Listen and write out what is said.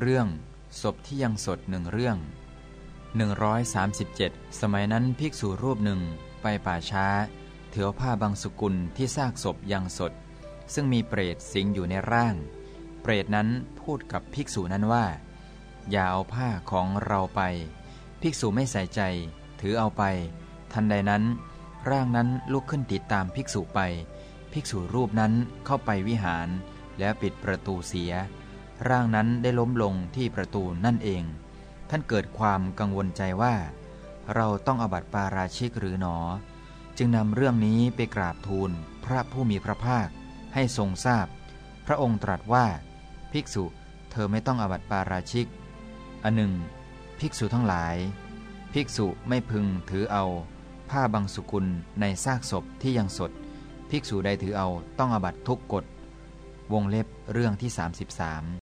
เรื่องศพที่ยังสดหนึ่งเรื่อง 137 สมัยนั้นภิกษุรูปหนึ่งไปป่าช้าถือผ้าบางสุกุลที่ซากศพยังสด ซึ่งมีเปรตสิงอยู่ในร่าง เปรตนั้นพูดกับภิกษุนั้นว่า อย่าเอาผ้าของเราไป ภิกษุไม่ใส่ใจ ถือเอาไป ทันใดนั้น ร่างนั้นลุกขึ้นติดตามภิกษุไป ภิกษุรูปนั้นเข้าไปวิหารแล้วปิดประตูเสีย ร่างนั้นได้ล้มลงที่ประตูนั่นเอง ท่านเกิดความกังวลใจว่า เราต้องอบัติปาราชิกหรือหนอ จึงนำเรื่องนี้ไปกราบทูลพระผู้มีพระภาคให้ทรงทราบพพระองค์ตรัสว่า ภิกษุเธอไม่ต้องอบัติปาราชิก อันหนึ่ง ภิกษุทั้งหลาย ภิกษุไม่พึงถือเอา ผ้าบางสุกุลในซากศพที่ยังสด ภิกษุใดถือเอาต้องอบัตทุกกฎวงเล็บเรื่องที่ 33